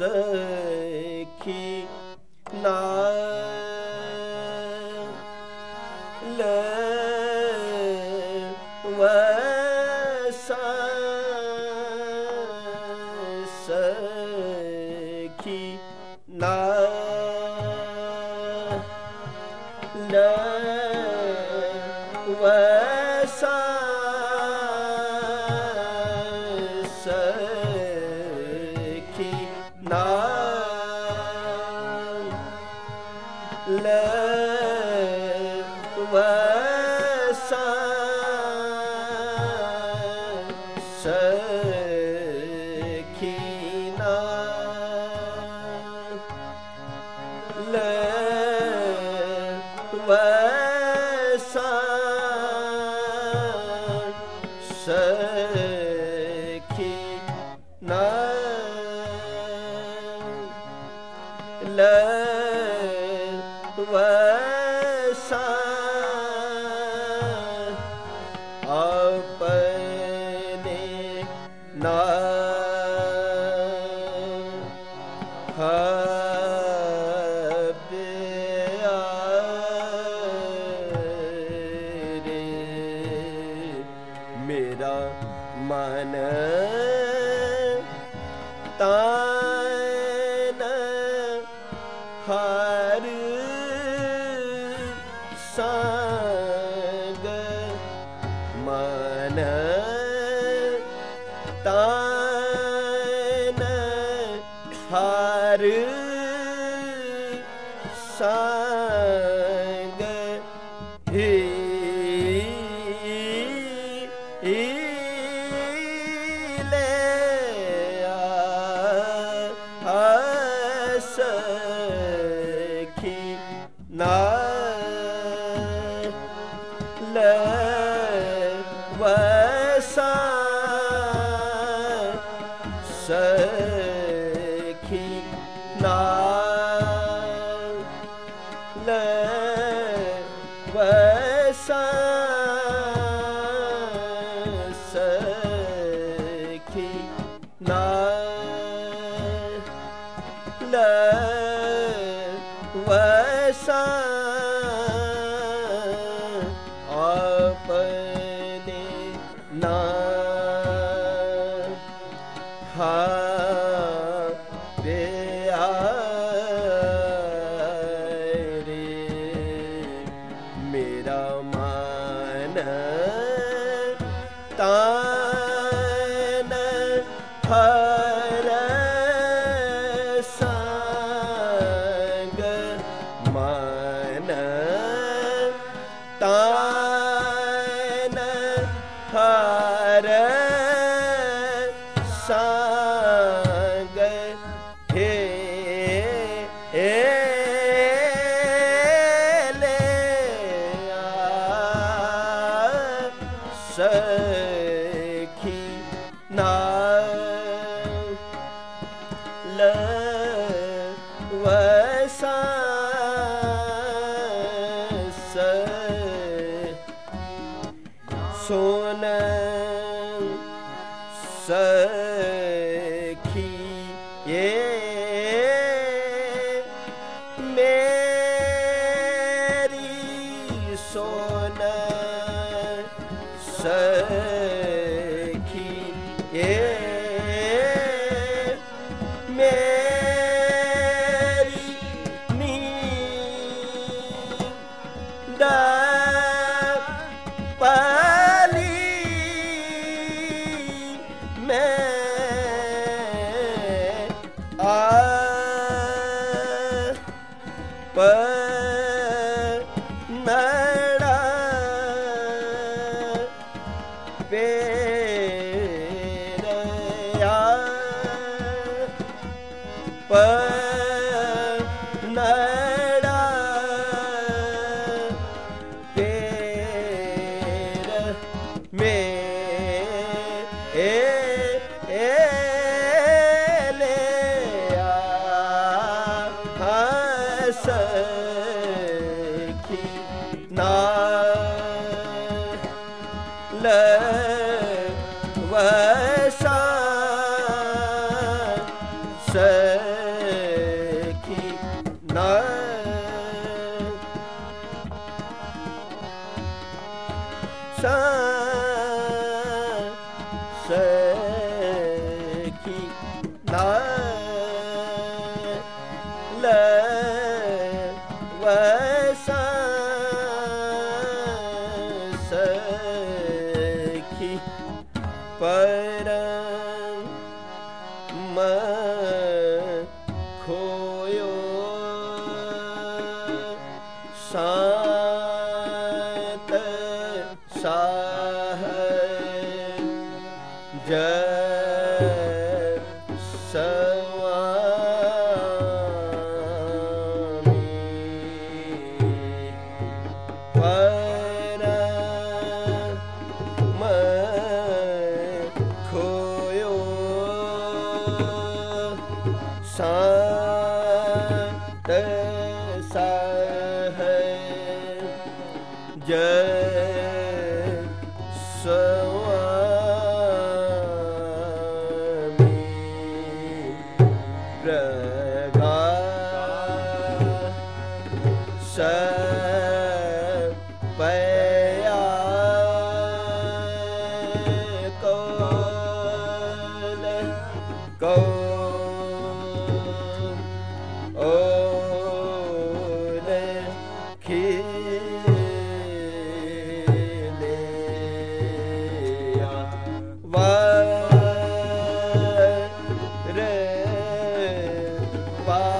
ਸਖੀ ਨਾ ਲੈ ਵਸਾ ਸਖੀ ਨਾ ਨਾ ਲੈ ਵਸਾ ਹਰ ਸੰਗ ਮਨ ਤਾਨ ਹਰ ਸੰਗ ਨਾ ਲੈ ਵਸਾ ਸਖੀ ਨਾ ਲੈ ਵਸਾ ਮੇਰਾ ਮਨ ਤਾਨ ਹਰ ਸੰਗ ਮਨ ਤਾਨ ਸਖੀ ਨਾ ਲੈ ਸ ਸੋਨ ਸਖੀ ਸਖੀ beijo. ਵਸਾ ਮਨ ਸੰਤ ਸਹ ਜੈ 봐.